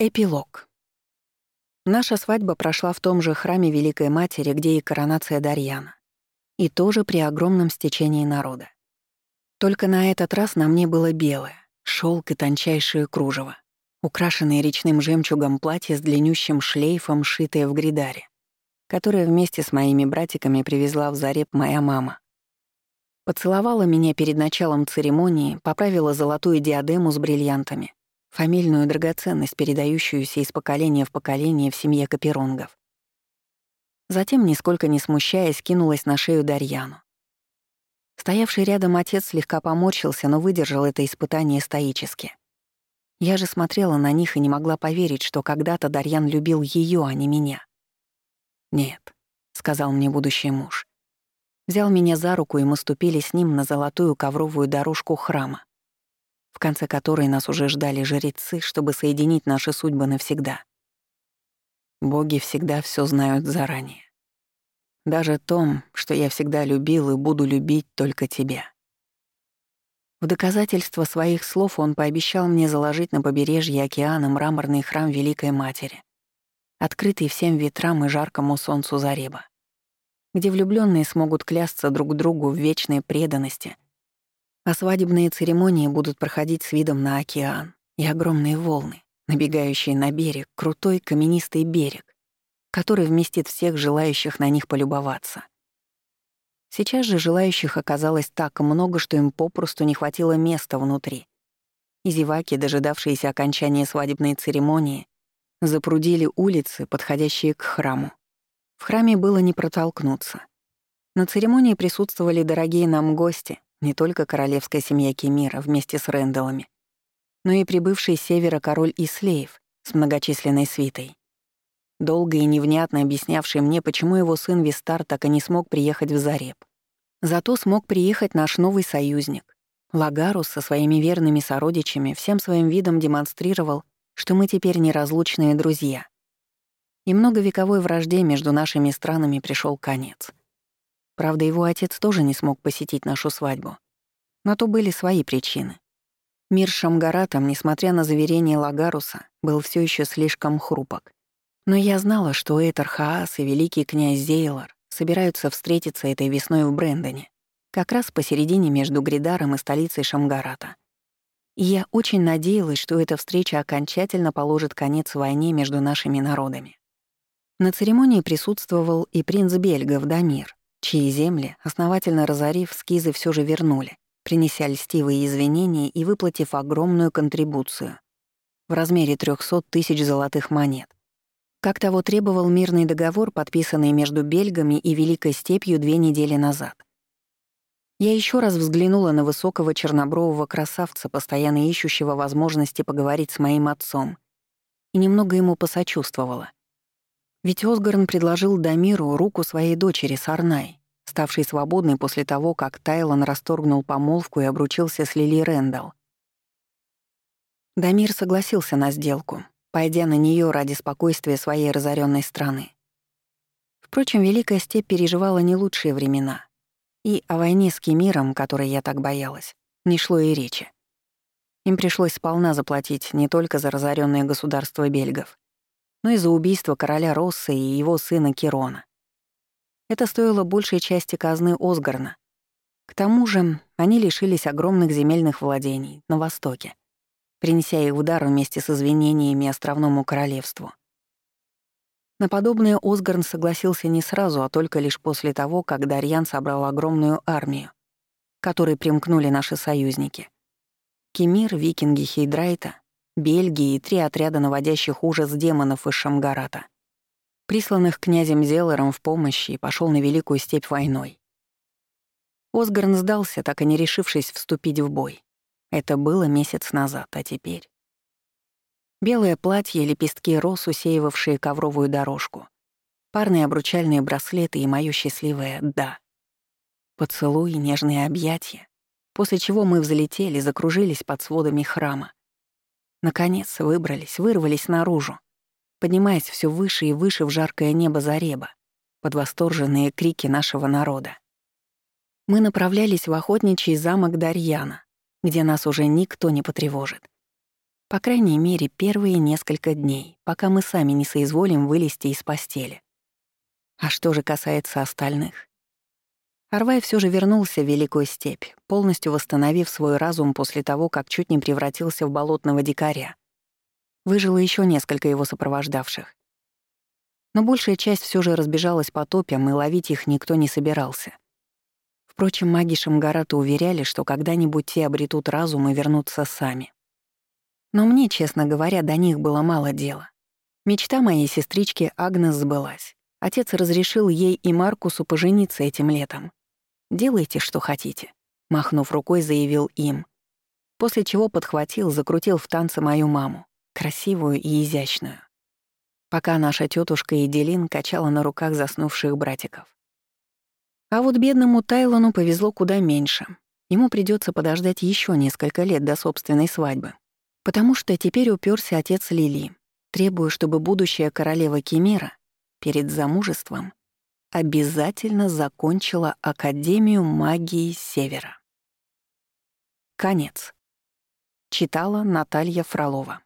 Эпилог. Наша свадьба прошла в том же храме Великой Матери, где и коронация Дарьяна. И тоже при огромном стечении народа. Только на этот раз на мне было белое, шелк и тончайшее кружево, украшенное речным жемчугом платье с длиннющим шлейфом, шитое в гридаре, которое вместе с моими братиками привезла в Зареп моя мама. Поцеловала меня перед началом церемонии, поправила золотую диадему с бриллиантами, фамильную драгоценность, передающуюся из поколения в поколение в семье Каперонгов. Затем, нисколько не смущаясь, кинулась на шею Дарьяну. Стоявший рядом отец слегка поморщился, но выдержал это испытание стоически. Я же смотрела на них и не могла поверить, что когда-то Дарьян любил ее, а не меня. «Нет», — сказал мне будущий муж. Взял меня за руку, и мы ступили с ним на золотую ковровую дорожку храма в конце которой нас уже ждали жрецы, чтобы соединить наши судьбы навсегда. Боги всегда все знают заранее. Даже том, что я всегда любил и буду любить только тебя. В доказательство своих слов он пообещал мне заложить на побережье океана мраморный храм Великой Матери, открытый всем ветрам и жаркому солнцу Зареба, где влюбленные смогут клясться друг другу в вечной преданности — а свадебные церемонии будут проходить с видом на океан и огромные волны, набегающие на берег, крутой каменистый берег, который вместит всех желающих на них полюбоваться. Сейчас же желающих оказалось так много, что им попросту не хватило места внутри. И зеваки, дожидавшиеся окончания свадебной церемонии, запрудили улицы, подходящие к храму. В храме было не протолкнуться. На церемонии присутствовали дорогие нам гости, не только королевская семья Кемира вместе с Рэндаллами, но и прибывший с севера король Ислеев с многочисленной свитой. Долго и невнятно объяснявший мне, почему его сын Вистар так и не смог приехать в Зареб. Зато смог приехать наш новый союзник. Лагарус со своими верными сородичами всем своим видом демонстрировал, что мы теперь неразлучные друзья. И многовековой вражде между нашими странами пришел конец. Правда, его отец тоже не смог посетить нашу свадьбу. На то были свои причины. Мир Шамгаратом, несмотря на заверение Лагаруса, был все еще слишком хрупок. Но я знала, что Эйтер Хаас и великий князь Зейлор собираются встретиться этой весной в Брэндоне, как раз посередине между Гридаром и столицей Шамгарата. И я очень надеялась, что эта встреча окончательно положит конец войне между нашими народами. На церемонии присутствовал и принц Бельгов Дамир, чьи земли, основательно разорив, скизы все же вернули, принеся льстивые извинения и выплатив огромную контрибуцию в размере 300 тысяч золотых монет. Как того требовал мирный договор, подписанный между Бельгами и Великой Степью две недели назад. Я еще раз взглянула на высокого чернобрового красавца, постоянно ищущего возможности поговорить с моим отцом, и немного ему посочувствовала. Ведь Осгарн предложил Дамиру руку своей дочери Сарнай, ставшей свободной после того, как Тайлон расторгнул помолвку и обручился с Лили Рэндалл. Дамир согласился на сделку, пойдя на нее ради спокойствия своей разоренной страны. Впрочем, Великая Степь переживала не лучшие времена, и о войне с Кемиром, которой я так боялась, не шло и речи. Им пришлось сполна заплатить не только за разоренное государство бельгов, но и за убийство короля Росса и его сына Кирона. Это стоило большей части казны Осгарна. К тому же они лишились огромных земельных владений на Востоке, принеся их в дар вместе с извинениями островному королевству. На подобное Осгарн согласился не сразу, а только лишь после того, как Дарьян собрал огромную армию, которой примкнули наши союзники. Кемир, викинги Хейдрайта Бельгии и три отряда наводящих ужас демонов из Шамгарата, присланных князем Зелором в помощь и пошел на Великую Степь войной. Осгарн сдался, так и не решившись вступить в бой. Это было месяц назад, а теперь... Белое платье, лепестки роз, усеивавшие ковровую дорожку, парные обручальные браслеты и моё счастливое «да». Поцелуй, нежные объятия, после чего мы взлетели, закружились под сводами храма, Наконец выбрались, вырвались наружу, поднимаясь все выше и выше в жаркое небо Зареба, под восторженные крики нашего народа. Мы направлялись в охотничий замок Дарьяна, где нас уже никто не потревожит. По крайней мере, первые несколько дней, пока мы сами не соизволим вылезти из постели. А что же касается остальных? Арвай все же вернулся в Великую степь, полностью восстановив свой разум после того, как чуть не превратился в болотного дикаря. Выжило еще несколько его сопровождавших. Но большая часть все же разбежалась по топям, и ловить их никто не собирался. Впрочем, маги Шамгарата уверяли, что когда-нибудь те обретут разум и вернутся сами. Но мне, честно говоря, до них было мало дела. Мечта моей сестрички Агнес сбылась. Отец разрешил ей и Маркусу пожениться этим летом. «Делайте, что хотите», — махнув рукой, заявил им. После чего подхватил, закрутил в танце мою маму, красивую и изящную. Пока наша тетушка Эделин качала на руках заснувших братиков. А вот бедному Тайлону повезло куда меньше. Ему придется подождать еще несколько лет до собственной свадьбы. Потому что теперь уперся отец Лили, требуя, чтобы будущая королева Кемира перед замужеством обязательно закончила Академию магии Севера. Конец. Читала Наталья Фролова.